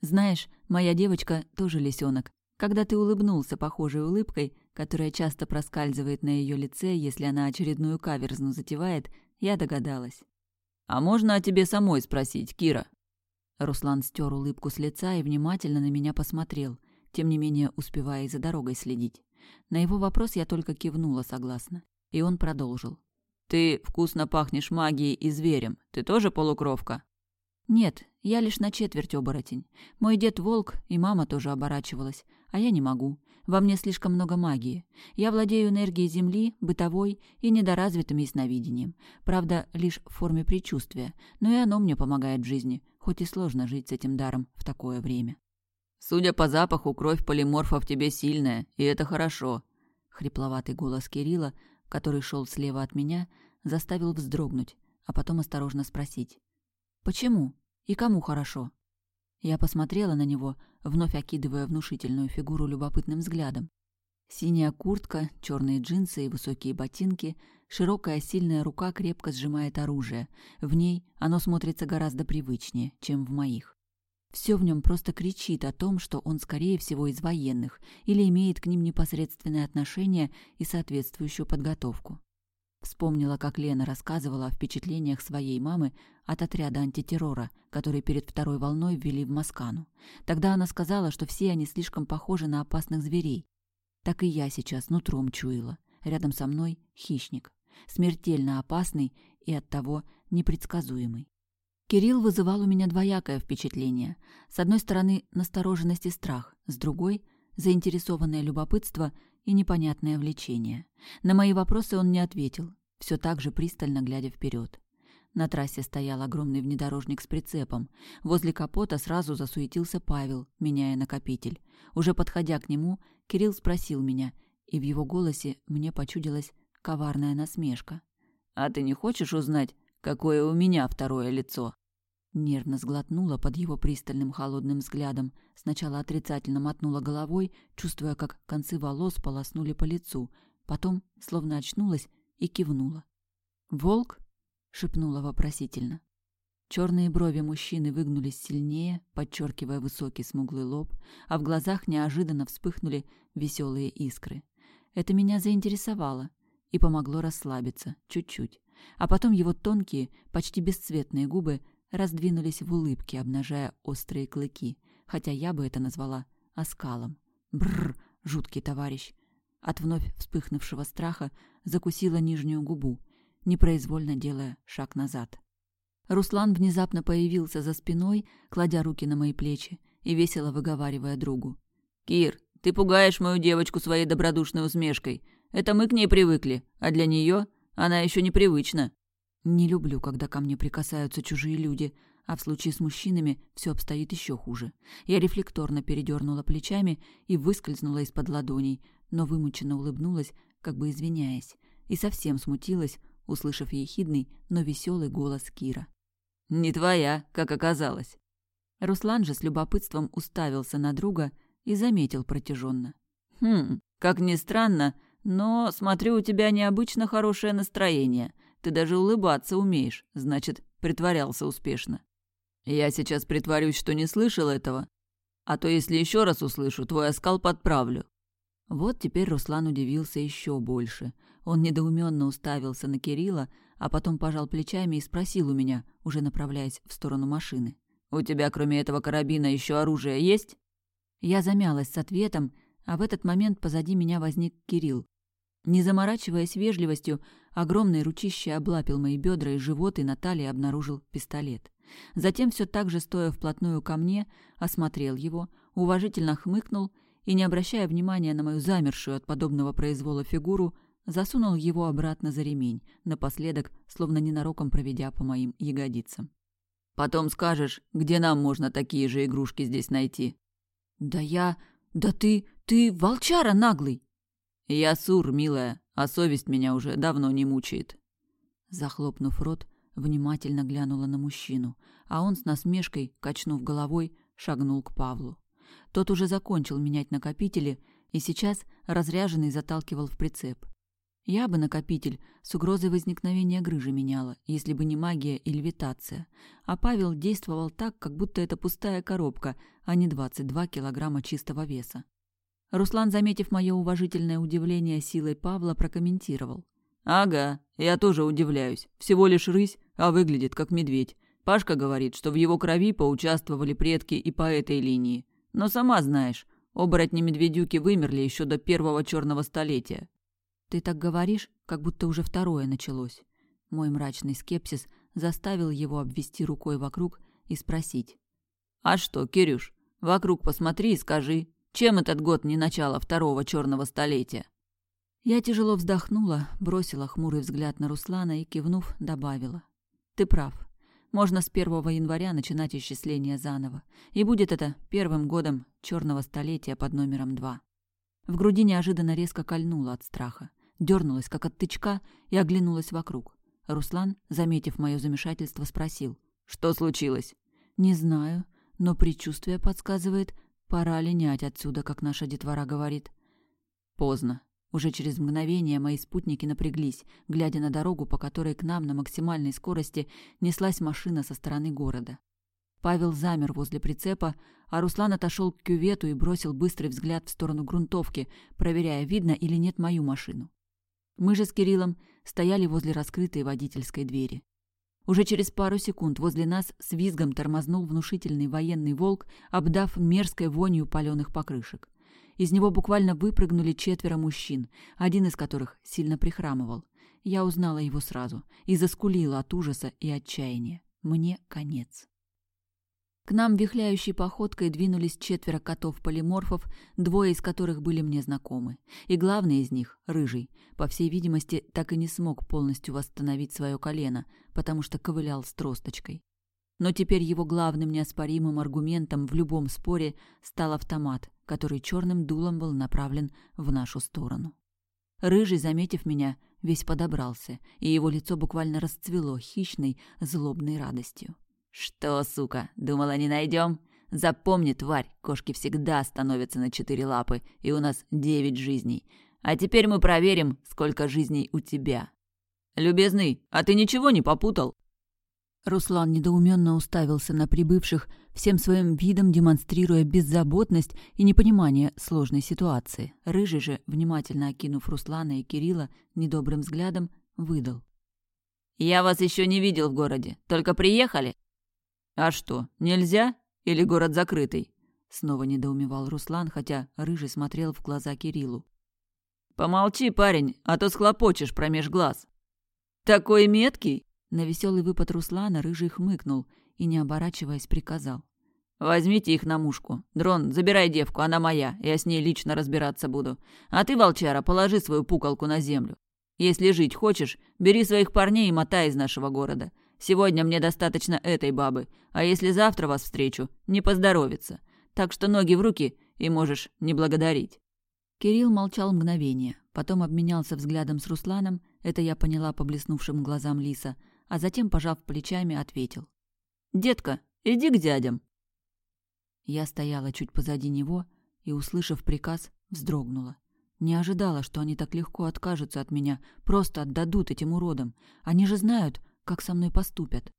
«Знаешь, моя девочка тоже лисенок. Когда ты улыбнулся похожей улыбкой, которая часто проскальзывает на ее лице, если она очередную каверзну затевает, я догадалась. «А можно о тебе самой спросить, Кира?» Руслан стер улыбку с лица и внимательно на меня посмотрел, тем не менее успевая и за дорогой следить. На его вопрос я только кивнула согласно, и он продолжил. «Ты вкусно пахнешь магией и зверем. Ты тоже полукровка?» «Нет, я лишь на четверть оборотень. Мой дед волк, и мама тоже оборачивалась, а я не могу. Во мне слишком много магии. Я владею энергией Земли, бытовой и недоразвитым ясновидением. Правда, лишь в форме предчувствия, но и оно мне помогает в жизни, хоть и сложно жить с этим даром в такое время. «Судя по запаху, кровь полиморфа в тебе сильная, и это хорошо», — хрипловатый голос Кирилла, который шел слева от меня, заставил вздрогнуть, а потом осторожно спросить. «Почему? И кому хорошо?» Я посмотрела на него, вновь окидывая внушительную фигуру любопытным взглядом. Синяя куртка, черные джинсы и высокие ботинки, широкая сильная рука крепко сжимает оружие. В ней оно смотрится гораздо привычнее, чем в моих. Все в нем просто кричит о том, что он, скорее всего, из военных или имеет к ним непосредственное отношение и соответствующую подготовку. Вспомнила, как Лена рассказывала о впечатлениях своей мамы от отряда антитеррора, который перед второй волной ввели в Маскану. Тогда она сказала, что все они слишком похожи на опасных зверей. Так и я сейчас нутром чуяла. Рядом со мной хищник. Смертельно опасный и оттого непредсказуемый. Кирилл вызывал у меня двоякое впечатление. С одной стороны, настороженность и страх, с другой — заинтересованное любопытство и непонятное влечение. На мои вопросы он не ответил, все так же пристально глядя вперед. На трассе стоял огромный внедорожник с прицепом. Возле капота сразу засуетился Павел, меняя накопитель. Уже подходя к нему, Кирилл спросил меня, и в его голосе мне почудилась коварная насмешка. «А ты не хочешь узнать, какое у меня второе лицо?» Нервно сглотнула под его пристальным холодным взглядом. Сначала отрицательно мотнула головой, чувствуя, как концы волос полоснули по лицу. Потом, словно очнулась, и кивнула. «Волк?» — шепнула вопросительно. Черные брови мужчины выгнулись сильнее, подчеркивая высокий смуглый лоб, а в глазах неожиданно вспыхнули веселые искры. Это меня заинтересовало и помогло расслабиться, чуть-чуть. А потом его тонкие, почти бесцветные губы раздвинулись в улыбке, обнажая острые клыки, хотя я бы это назвала оскалом. Бррр, жуткий товарищ. От вновь вспыхнувшего страха закусила нижнюю губу, непроизвольно делая шаг назад. Руслан внезапно появился за спиной, кладя руки на мои плечи и весело выговаривая другу. «Кир, ты пугаешь мою девочку своей добродушной усмешкой. Это мы к ней привыкли, а для нее она еще непривычна». Не люблю, когда ко мне прикасаются чужие люди, а в случае с мужчинами все обстоит еще хуже. Я рефлекторно передернула плечами и выскользнула из-под ладоней, но вымученно улыбнулась, как бы извиняясь, и совсем смутилась, услышав ехидный, но веселый голос Кира. «Не твоя, как оказалось». Руслан же с любопытством уставился на друга и заметил протяженно. «Хм, как ни странно, но, смотрю, у тебя необычно хорошее настроение. Ты даже улыбаться умеешь, значит, притворялся успешно. Я сейчас притворюсь, что не слышал этого, а то если еще раз услышу, твой оскал подправлю. Вот теперь Руслан удивился еще больше. Он недоуменно уставился на Кирилла, а потом пожал плечами и спросил у меня, уже направляясь в сторону машины. «У тебя, кроме этого карабина, еще оружие есть?» Я замялась с ответом, а в этот момент позади меня возник Кирилл. Не заморачиваясь вежливостью, огромной ручище облапил мои бедра и живот, и на талии обнаружил пистолет. Затем, все так же стоя вплотную ко мне, осмотрел его, уважительно хмыкнул и, не обращая внимания на мою замершую от подобного произвола фигуру, засунул его обратно за ремень, напоследок, словно ненароком проведя по моим ягодицам. «Потом скажешь, где нам можно такие же игрушки здесь найти?» «Да я... Да ты... Ты волчара наглый!» «Я сур, милая, а совесть меня уже давно не мучает». Захлопнув рот, внимательно глянула на мужчину, а он с насмешкой, качнув головой, шагнул к Павлу. Тот уже закончил менять накопители и сейчас разряженный заталкивал в прицеп. Я бы накопитель с угрозой возникновения грыжи меняла, если бы не магия и левитация. А Павел действовал так, как будто это пустая коробка, а не 22 килограмма чистого веса. Руслан, заметив мое уважительное удивление силой Павла, прокомментировал. «Ага, я тоже удивляюсь. Всего лишь рысь, а выглядит как медведь. Пашка говорит, что в его крови поучаствовали предки и по этой линии. Но сама знаешь, оборотни-медведюки вымерли еще до первого черного столетия. Ты так говоришь, как будто уже второе началось. Мой мрачный скепсис заставил его обвести рукой вокруг и спросить. «А что, Кирюш, вокруг посмотри и скажи, чем этот год не начало второго черного столетия?» Я тяжело вздохнула, бросила хмурый взгляд на Руслана и, кивнув, добавила. «Ты прав. Можно с первого января начинать исчисление заново. И будет это первым годом черного столетия под номером два». В груди неожиданно резко кольнуло от страха дернулась, как от тычка, и оглянулась вокруг. Руслан, заметив мое замешательство, спросил. «Что случилось?» «Не знаю, но предчувствие подсказывает, пора линять отсюда, как наша детвора говорит». «Поздно». Уже через мгновение мои спутники напряглись, глядя на дорогу, по которой к нам на максимальной скорости неслась машина со стороны города. Павел замер возле прицепа, а Руслан отошел к кювету и бросил быстрый взгляд в сторону грунтовки, проверяя, видно или нет мою машину. Мы же с Кириллом стояли возле раскрытой водительской двери. Уже через пару секунд возле нас с визгом тормознул внушительный военный волк, обдав мерзкой вонью паленых покрышек. Из него буквально выпрыгнули четверо мужчин, один из которых сильно прихрамывал. Я узнала его сразу и заскулила от ужаса и отчаяния. Мне конец. К нам вихляющей походкой двинулись четверо котов-полиморфов, двое из которых были мне знакомы. И главный из них, рыжий, по всей видимости, так и не смог полностью восстановить свое колено, потому что ковылял с тросточкой. Но теперь его главным неоспоримым аргументом в любом споре стал автомат, который черным дулом был направлен в нашу сторону. Рыжий, заметив меня, весь подобрался, и его лицо буквально расцвело хищной, злобной радостью. «Что, сука, думала, не найдем? Запомни, тварь, кошки всегда становятся на четыре лапы, и у нас девять жизней. А теперь мы проверим, сколько жизней у тебя». «Любезный, а ты ничего не попутал?» Руслан недоуменно уставился на прибывших, всем своим видом демонстрируя беззаботность и непонимание сложной ситуации. Рыжий же, внимательно окинув Руслана и Кирилла недобрым взглядом, выдал. «Я вас еще не видел в городе, только приехали?» «А что, нельзя? Или город закрытый?» Снова недоумевал Руслан, хотя Рыжий смотрел в глаза Кириллу. «Помолчи, парень, а то схлопочешь промеж глаз». «Такой меткий!» На веселый выпад Руслана Рыжий хмыкнул и, не оборачиваясь, приказал. «Возьмите их на мушку. Дрон, забирай девку, она моя, я с ней лично разбираться буду. А ты, волчара, положи свою пукалку на землю. Если жить хочешь, бери своих парней и мотай из нашего города. Сегодня мне достаточно этой бабы, а если завтра вас встречу, не поздоровится. Так что ноги в руки и можешь не благодарить». Кирилл молчал мгновение, потом обменялся взглядом с Русланом, это я поняла по блеснувшим глазам Лиса, а затем, пожав плечами, ответил. «Детка, иди к дядям». Я стояла чуть позади него и, услышав приказ, вздрогнула. Не ожидала, что они так легко откажутся от меня, просто отдадут этим уродам. Они же знают, как со мной поступят.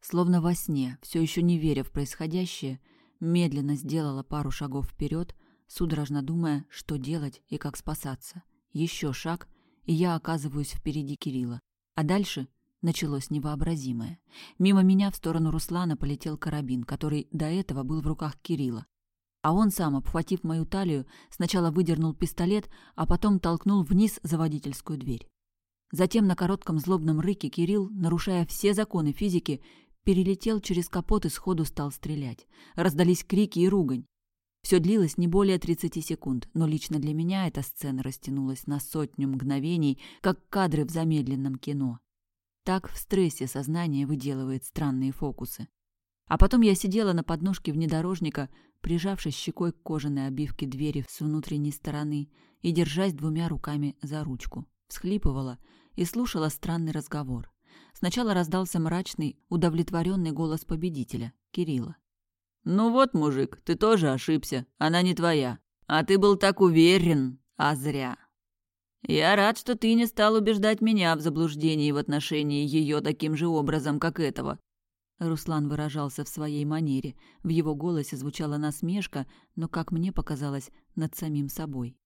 Словно во сне, все еще не веря в происходящее, медленно сделала пару шагов вперед, судорожно думая, что делать и как спасаться. Еще шаг, и я оказываюсь впереди Кирилла. А дальше началось невообразимое. Мимо меня в сторону Руслана полетел карабин, который до этого был в руках Кирилла. А он сам, обхватив мою талию, сначала выдернул пистолет, а потом толкнул вниз за водительскую дверь. Затем на коротком злобном рыке Кирилл, нарушая все законы физики, перелетел через капот и сходу стал стрелять. Раздались крики и ругань. Все длилось не более 30 секунд, но лично для меня эта сцена растянулась на сотню мгновений, как кадры в замедленном кино. Так в стрессе сознание выделывает странные фокусы. А потом я сидела на подножке внедорожника, прижавшись щекой к кожаной обивке двери с внутренней стороны и держась двумя руками за ручку. Всхлипывала и слушала странный разговор. Сначала раздался мрачный, удовлетворенный голос победителя, Кирилла. «Ну вот, мужик, ты тоже ошибся. Она не твоя. А ты был так уверен, а зря. Я рад, что ты не стал убеждать меня в заблуждении в отношении ее таким же образом, как этого». Руслан выражался в своей манере. В его голосе звучала насмешка, но, как мне показалось, над самим собой.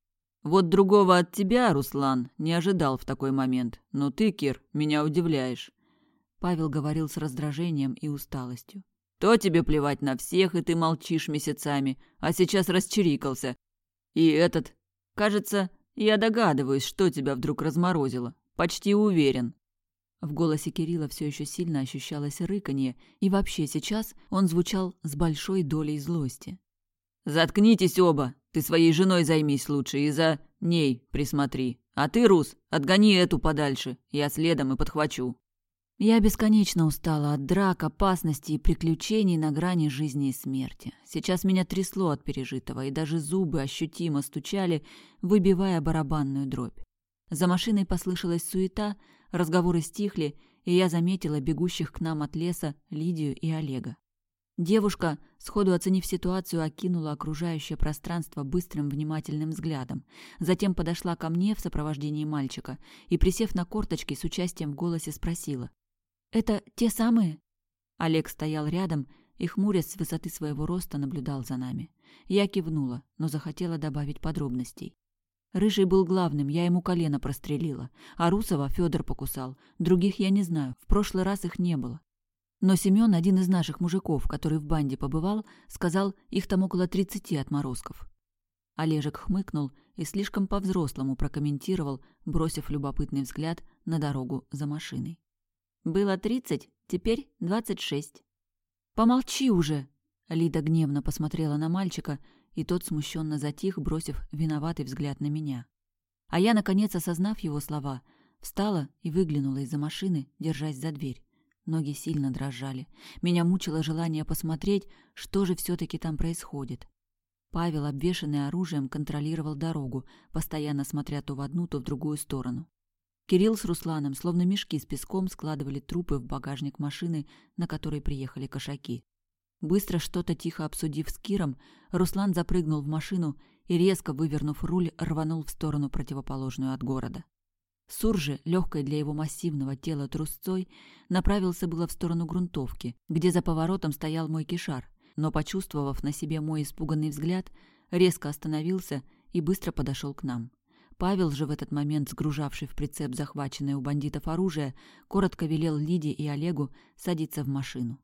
«Вот другого от тебя, Руслан, не ожидал в такой момент. Но ты, Кир, меня удивляешь». Павел говорил с раздражением и усталостью. То тебе плевать на всех, и ты молчишь месяцами, а сейчас расчирикался. И этот... Кажется, я догадываюсь, что тебя вдруг разморозило. Почти уверен». В голосе Кирилла все еще сильно ощущалось рыканье, и вообще сейчас он звучал с большой долей злости. «Заткнитесь оба! Ты своей женой займись лучше и за ней присмотри. А ты, Рус, отгони эту подальше. Я следом и подхвачу». Я бесконечно устала от драк, опасностей и приключений на грани жизни и смерти. Сейчас меня трясло от пережитого, и даже зубы ощутимо стучали, выбивая барабанную дробь. За машиной послышалась суета, разговоры стихли, и я заметила бегущих к нам от леса Лидию и Олега. Девушка, сходу оценив ситуацию, окинула окружающее пространство быстрым внимательным взглядом. Затем подошла ко мне в сопровождении мальчика и, присев на корточки, с участием в голосе спросила. «Это те самые?» Олег стоял рядом и, хмурясь с высоты своего роста, наблюдал за нами. Я кивнула, но захотела добавить подробностей. Рыжий был главным, я ему колено прострелила. А Русова Федор покусал. Других я не знаю, в прошлый раз их не было. Но Семен, один из наших мужиков, который в банде побывал, сказал, их там около тридцати отморозков. Олежек хмыкнул и слишком по-взрослому прокомментировал, бросив любопытный взгляд на дорогу за машиной. Было тридцать, теперь двадцать шесть. «Помолчи уже!» Лида гневно посмотрела на мальчика, и тот смущенно затих, бросив виноватый взгляд на меня. А я, наконец, осознав его слова, встала и выглянула из-за машины, держась за дверь. Ноги сильно дрожали. Меня мучило желание посмотреть, что же все-таки там происходит. Павел, обвешанный оружием, контролировал дорогу, постоянно смотря то в одну, то в другую сторону. Кирилл с Русланом, словно мешки с песком, складывали трупы в багажник машины, на которой приехали кошаки. Быстро что-то тихо обсудив с Киром, Руслан запрыгнул в машину и, резко вывернув руль, рванул в сторону противоположную от города. Сур же, легкой для его массивного тела трусцой, направился было в сторону грунтовки, где за поворотом стоял мой кишар, но, почувствовав на себе мой испуганный взгляд, резко остановился и быстро подошел к нам. Павел же в этот момент, сгружавший в прицеп захваченное у бандитов оружие, коротко велел Лиде и Олегу садиться в машину.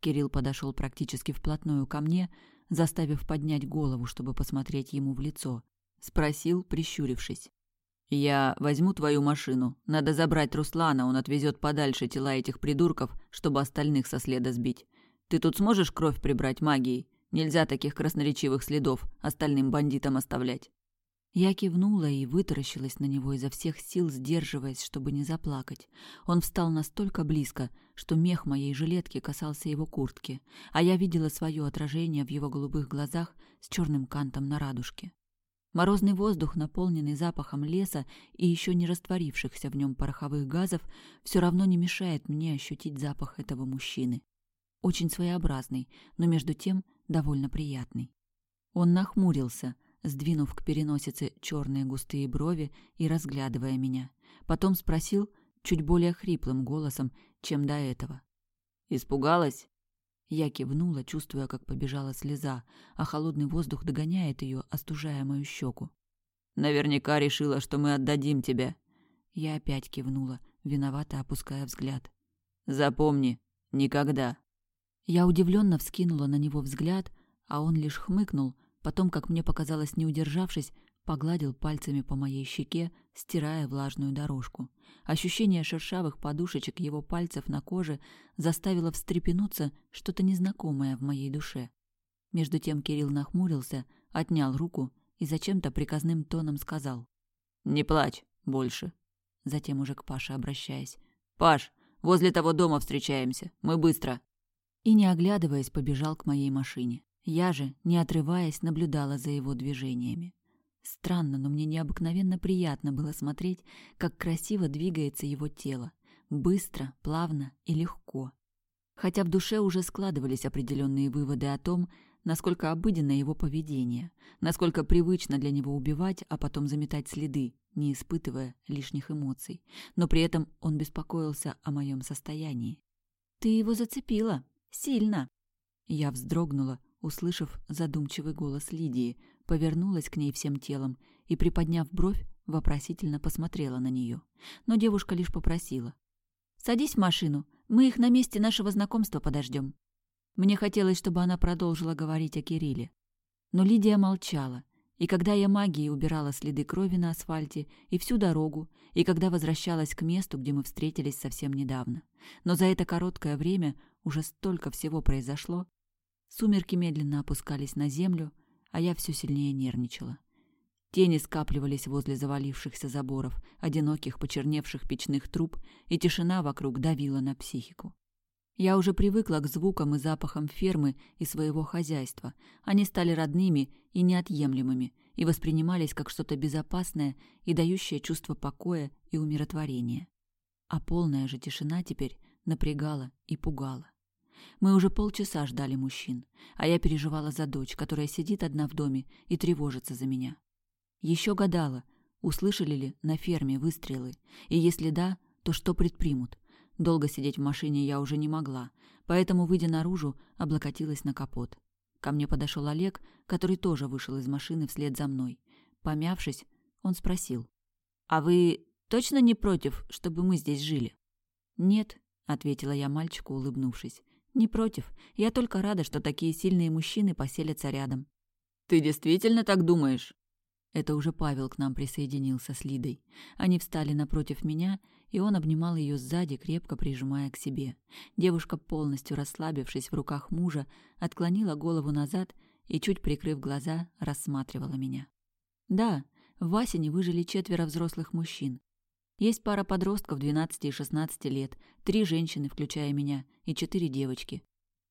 Кирилл подошел практически вплотную ко мне, заставив поднять голову, чтобы посмотреть ему в лицо. Спросил, прищурившись. «Я возьму твою машину. Надо забрать Руслана, он отвезет подальше тела этих придурков, чтобы остальных со следа сбить. Ты тут сможешь кровь прибрать магией? Нельзя таких красноречивых следов остальным бандитам оставлять». Я кивнула и вытаращилась на него изо всех сил, сдерживаясь, чтобы не заплакать. Он встал настолько близко, что мех моей жилетки касался его куртки, а я видела свое отражение в его голубых глазах с черным кантом на радужке. Морозный воздух, наполненный запахом леса и еще не растворившихся в нем пороховых газов, все равно не мешает мне ощутить запах этого мужчины. Очень своеобразный, но между тем довольно приятный. Он нахмурился — сдвинув к переносице черные густые брови и разглядывая меня. Потом спросил чуть более хриплым голосом, чем до этого. «Испугалась?» Я кивнула, чувствуя, как побежала слеза, а холодный воздух догоняет ее, остужая мою щеку. «Наверняка решила, что мы отдадим тебя». Я опять кивнула, виновато опуская взгляд. «Запомни, никогда». Я удивленно вскинула на него взгляд, А он лишь хмыкнул, потом, как мне показалось, не удержавшись, погладил пальцами по моей щеке, стирая влажную дорожку. Ощущение шершавых подушечек его пальцев на коже заставило встрепенуться что-то незнакомое в моей душе. Между тем Кирилл нахмурился, отнял руку и зачем-то приказным тоном сказал. «Не плачь больше». Затем уже к Паше обращаясь. «Паш, возле того дома встречаемся. Мы быстро». И, не оглядываясь, побежал к моей машине. Я же, не отрываясь, наблюдала за его движениями. Странно, но мне необыкновенно приятно было смотреть, как красиво двигается его тело. Быстро, плавно и легко. Хотя в душе уже складывались определенные выводы о том, насколько обыденно его поведение, насколько привычно для него убивать, а потом заметать следы, не испытывая лишних эмоций. Но при этом он беспокоился о моем состоянии. «Ты его зацепила. Сильно!» Я вздрогнула, услышав задумчивый голос Лидии, повернулась к ней всем телом и, приподняв бровь, вопросительно посмотрела на нее. Но девушка лишь попросила. «Садись в машину, мы их на месте нашего знакомства подождем». Мне хотелось, чтобы она продолжила говорить о Кирилле. Но Лидия молчала, и когда я магией убирала следы крови на асфальте и всю дорогу, и когда возвращалась к месту, где мы встретились совсем недавно. Но за это короткое время уже столько всего произошло. Сумерки медленно опускались на землю, а я все сильнее нервничала. Тени скапливались возле завалившихся заборов, одиноких почерневших печных труб, и тишина вокруг давила на психику. Я уже привыкла к звукам и запахам фермы и своего хозяйства. Они стали родными и неотъемлемыми и воспринимались как что-то безопасное и дающее чувство покоя и умиротворения. А полная же тишина теперь напрягала и пугала. Мы уже полчаса ждали мужчин, а я переживала за дочь, которая сидит одна в доме и тревожится за меня. Еще гадала, услышали ли на ферме выстрелы, и если да, то что предпримут. Долго сидеть в машине я уже не могла, поэтому, выйдя наружу, облокотилась на капот. Ко мне подошел Олег, который тоже вышел из машины вслед за мной. Помявшись, он спросил. «А вы точно не против, чтобы мы здесь жили?» «Нет», — ответила я мальчику, улыбнувшись. «Не против. Я только рада, что такие сильные мужчины поселятся рядом». «Ты действительно так думаешь?» Это уже Павел к нам присоединился с Лидой. Они встали напротив меня, и он обнимал ее сзади, крепко прижимая к себе. Девушка, полностью расслабившись в руках мужа, отклонила голову назад и, чуть прикрыв глаза, рассматривала меня. Да, в Васине выжили четверо взрослых мужчин. Есть пара подростков 12 и 16 лет, три женщины, включая меня, и четыре девочки.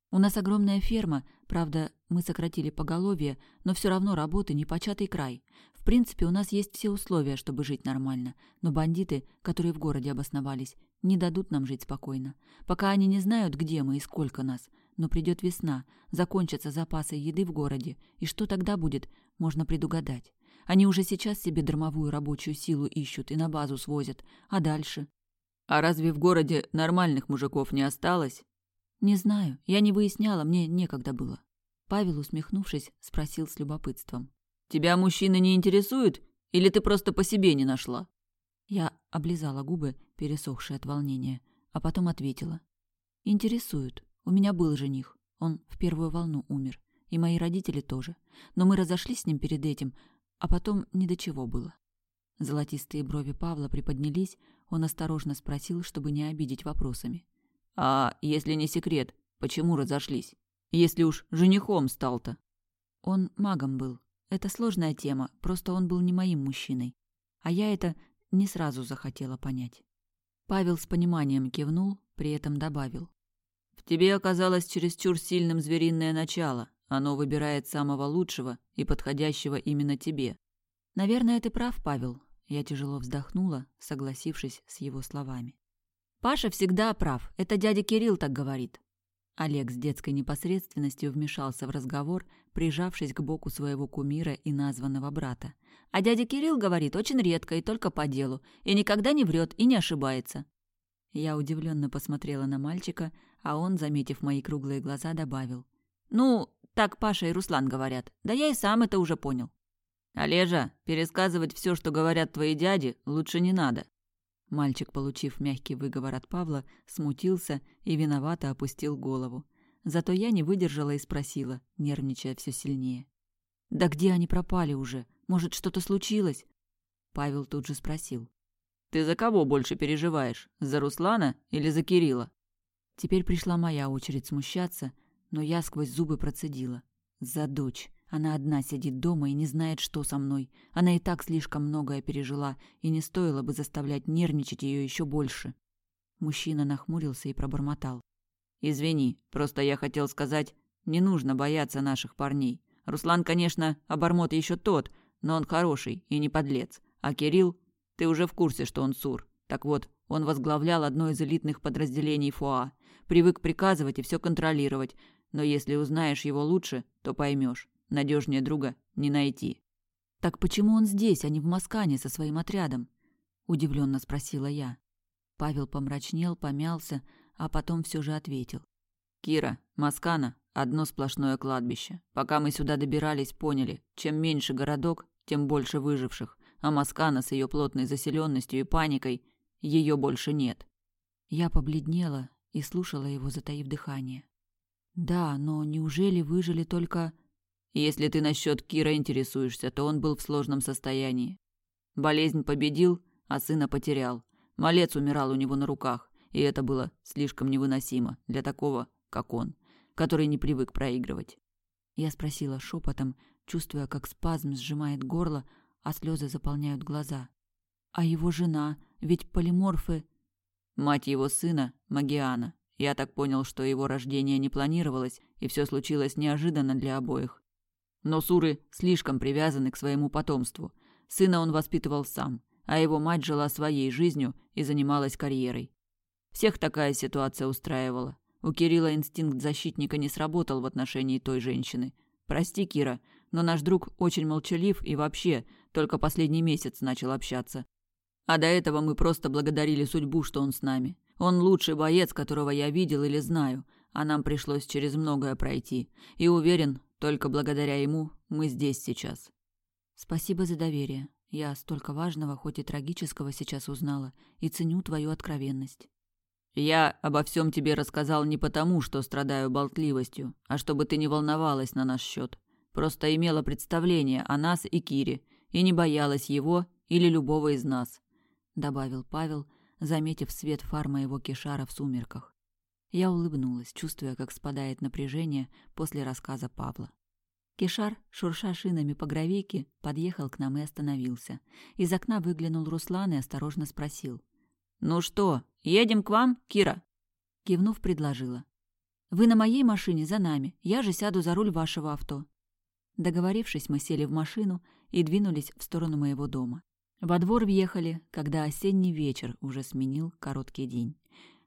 У нас огромная ферма, правда, мы сократили поголовье, но все равно работы непочатый край. В принципе, у нас есть все условия, чтобы жить нормально, но бандиты, которые в городе обосновались, не дадут нам жить спокойно. Пока они не знают, где мы и сколько нас. Но придет весна, закончатся запасы еды в городе, и что тогда будет, можно предугадать. Они уже сейчас себе дармовую рабочую силу ищут и на базу свозят. А дальше? А разве в городе нормальных мужиков не осталось? Не знаю, я не выясняла, мне некогда было. Павел, усмехнувшись, спросил с любопытством. Тебя мужчины не интересуют? Или ты просто по себе не нашла? Я облизала губы, пересохшие от волнения, а потом ответила. Интересуют. У меня был жених. Он в первую волну умер. И мои родители тоже. Но мы разошлись с ним перед этим, а потом ни до чего было. Золотистые брови Павла приподнялись, он осторожно спросил, чтобы не обидеть вопросами. «А если не секрет, почему разошлись? Если уж женихом стал-то?» Он магом был. Это сложная тема, просто он был не моим мужчиной. А я это не сразу захотела понять. Павел с пониманием кивнул, при этом добавил. «В тебе оказалось чересчур сильным звериное начало. Оно выбирает самого лучшего и подходящего именно тебе. Наверное, ты прав, Павел. Я тяжело вздохнула, согласившись с его словами. Паша всегда прав. Это дядя Кирилл так говорит. Олег с детской непосредственностью вмешался в разговор, прижавшись к боку своего кумира и названного брата. А дядя Кирилл говорит очень редко и только по делу, и никогда не врет и не ошибается. Я удивленно посмотрела на мальчика, а он, заметив мои круглые глаза, добавил. «Ну, так Паша и Руслан говорят. Да я и сам это уже понял. Олежа, пересказывать все, что говорят твои дяди, лучше не надо. Мальчик, получив мягкий выговор от Павла, смутился и виновато опустил голову. зато я не выдержала и спросила, нервничая все сильнее. «Да где они пропали уже? Может, что-то случилось?» Павел тут же спросил. «Ты за кого больше переживаешь? За Руслана или за Кирилла?» Теперь пришла моя очередь смущаться, но я сквозь зубы процедила. «За дочь. Она одна сидит дома и не знает, что со мной. Она и так слишком многое пережила, и не стоило бы заставлять нервничать ее еще больше». Мужчина нахмурился и пробормотал. «Извини, просто я хотел сказать, не нужно бояться наших парней. Руслан, конечно, обормот еще тот, но он хороший и не подлец. А Кирилл, ты уже в курсе, что он сур. Так вот, он возглавлял одно из элитных подразделений ФОА. Привык приказывать и все контролировать. Но если узнаешь его лучше, то поймешь. Надежнее друга не найти. «Так почему он здесь, а не в Маскане со своим отрядом?» – удивленно спросила я. Павел помрачнел, помялся, а потом все же ответил. «Кира, Маскана – одно сплошное кладбище. Пока мы сюда добирались, поняли, чем меньше городок, тем больше выживших, а Маскана с ее плотной заселенностью и паникой, ее больше нет». Я побледнела и слушала его, затаив дыхание. «Да, но неужели выжили только...» «Если ты насчет Кира интересуешься, то он был в сложном состоянии. Болезнь победил, а сына потерял. Малец умирал у него на руках, и это было слишком невыносимо для такого, как он, который не привык проигрывать. Я спросила шепотом, чувствуя, как спазм сжимает горло, а слезы заполняют глаза. А его жена, ведь полиморфы... Мать его сына, Магиана. Я так понял, что его рождение не планировалось, и все случилось неожиданно для обоих. Но Суры слишком привязаны к своему потомству. Сына он воспитывал сам, а его мать жила своей жизнью и занималась карьерой. Всех такая ситуация устраивала. У Кирилла инстинкт защитника не сработал в отношении той женщины. Прости, Кира, но наш друг очень молчалив и вообще только последний месяц начал общаться. А до этого мы просто благодарили судьбу, что он с нами. Он лучший боец, которого я видел или знаю, а нам пришлось через многое пройти. И уверен, только благодаря ему мы здесь сейчас. Спасибо за доверие. Я столько важного, хоть и трагического, сейчас узнала, и ценю твою откровенность. Я обо всем тебе рассказал не потому, что страдаю болтливостью, а чтобы ты не волновалась на наш счет. Просто имела представление о нас и Кире, и не боялась его или любого из нас», — добавил Павел, заметив свет фар моего кишара в сумерках. Я улыбнулась, чувствуя, как спадает напряжение после рассказа Павла. Кишар, шурша шинами по гравийке, подъехал к нам и остановился. Из окна выглянул Руслан и осторожно спросил. «Ну что, едем к вам, Кира?» Кивнув, предложила. «Вы на моей машине за нами, я же сяду за руль вашего авто». Договорившись, мы сели в машину и двинулись в сторону моего дома. Во двор въехали, когда осенний вечер уже сменил короткий день.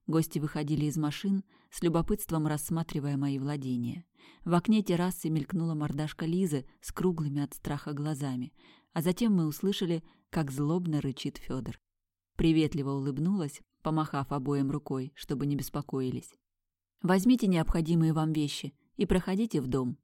Гости выходили из машин, с любопытством рассматривая мои владения. В окне террасы мелькнула мордашка Лизы с круглыми от страха глазами, а затем мы услышали, как злобно рычит Федор. Приветливо улыбнулась, помахав обоим рукой, чтобы не беспокоились. «Возьмите необходимые вам вещи и проходите в дом»,